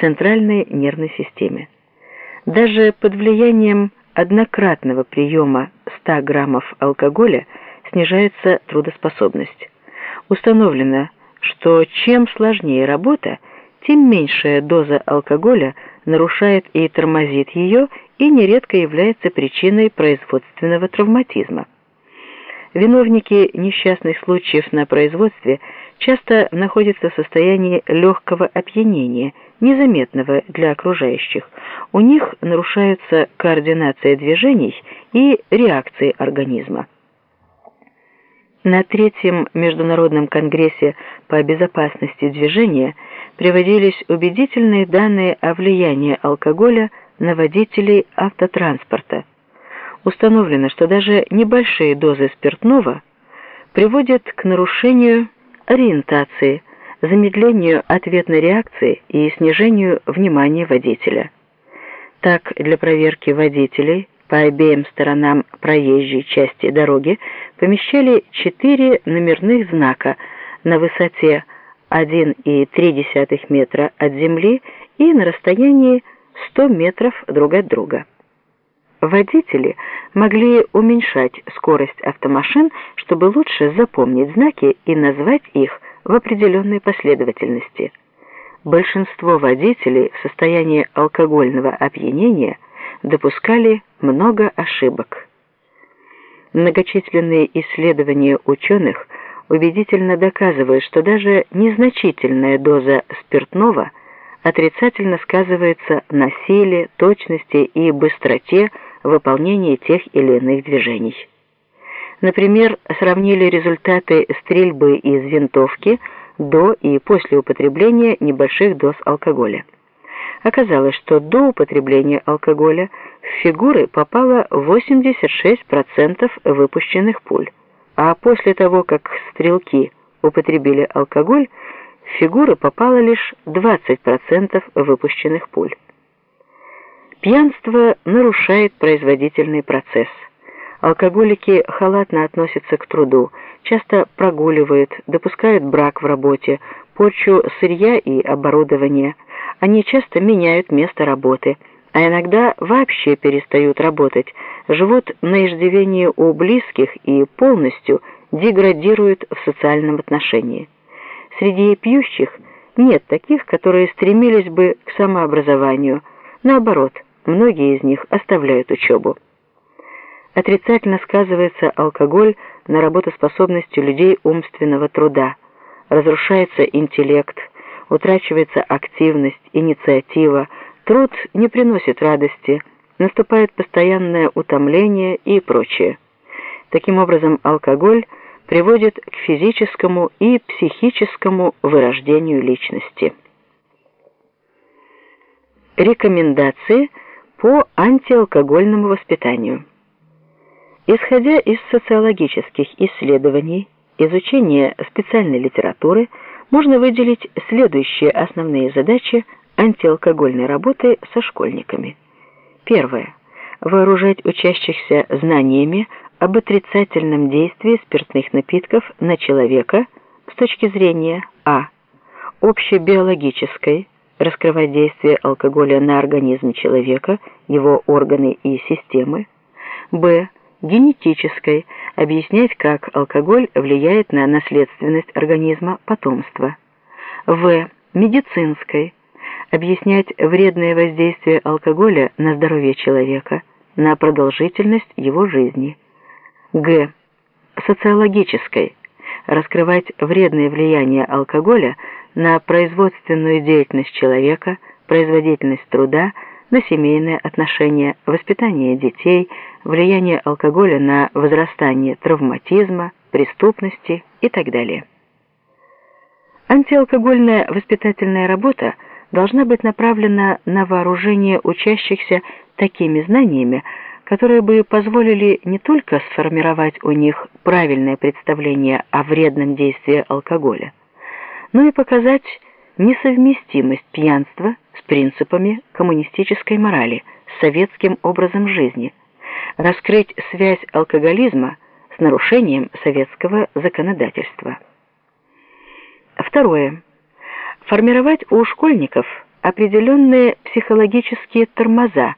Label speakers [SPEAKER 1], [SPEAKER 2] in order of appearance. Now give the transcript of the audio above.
[SPEAKER 1] центральной нервной системе. Даже под влиянием однократного приема 100 граммов алкоголя снижается трудоспособность. Установлено, что чем сложнее работа, тем меньшая доза алкоголя нарушает и тормозит ее и нередко является причиной производственного травматизма. Виновники несчастных случаев на производстве часто находятся в состоянии легкого опьянения, незаметного для окружающих. У них нарушается координация движений и реакции организма. На третьем международном конгрессе по безопасности движения приводились убедительные данные о влиянии алкоголя на водителей автотранспорта установлено, что даже небольшие дозы спиртного приводят к нарушению ориентации, замедлению ответной реакции и снижению внимания водителя. Так, для проверки водителей по обеим сторонам проезжей части дороги помещали четыре номерных знака на высоте 1,3 метра от земли и на расстоянии 100 метров друг от друга. Водители могли уменьшать скорость автомашин, чтобы лучше запомнить знаки и назвать их в определенной последовательности. Большинство водителей в состоянии алкогольного опьянения допускали много ошибок. Многочисленные исследования ученых убедительно доказывают, что даже незначительная доза спиртного отрицательно сказывается на силе, точности и быстроте выполнения тех или иных движений. Например, сравнили результаты стрельбы из винтовки до и после употребления небольших доз алкоголя. Оказалось, что до употребления алкоголя в фигуры попало 86% выпущенных пуль, а после того, как стрелки употребили алкоголь, в фигуры попало лишь 20% выпущенных пуль. Пьянство нарушает производительный процесс. Алкоголики халатно относятся к труду, часто прогуливают, допускают брак в работе, порчу сырья и оборудования. Они часто меняют место работы, а иногда вообще перестают работать, живут на иждивении у близких и полностью деградируют в социальном отношении. Среди пьющих нет таких, которые стремились бы к самообразованию. Наоборот – Многие из них оставляют учебу. Отрицательно сказывается алкоголь на работоспособности людей умственного труда. Разрушается интеллект, утрачивается активность, инициатива, труд не приносит радости, наступает постоянное утомление и прочее. Таким образом, алкоголь приводит к физическому и психическому вырождению личности. Рекомендации – по антиалкогольному воспитанию. Исходя из социологических исследований, изучения специальной литературы, можно выделить следующие основные задачи антиалкогольной работы со школьниками. Первое. Вооружать учащихся знаниями об отрицательном действии спиртных напитков на человека с точки зрения а. общебиологической, раскрывать действие алкоголя на организм человека, его органы и системы. Б. Генетической. Объяснять, как алкоголь влияет на наследственность организма потомства. В. Медицинской. Объяснять вредное воздействие алкоголя на здоровье человека, на продолжительность его жизни. Г. Социологической. Раскрывать вредное влияние алкоголя на производственную деятельность человека, производительность труда, на семейные отношения, воспитание детей, влияние алкоголя на возрастание травматизма, преступности и так далее. Антиалкогольная воспитательная работа должна быть направлена на вооружение учащихся такими знаниями, которые бы позволили не только сформировать у них правильное представление о вредном действии алкоголя, но и показать несовместимость пьянства с принципами коммунистической морали, с советским образом жизни, раскрыть связь алкоголизма с нарушением советского законодательства. Второе. Формировать у школьников определенные психологические тормоза,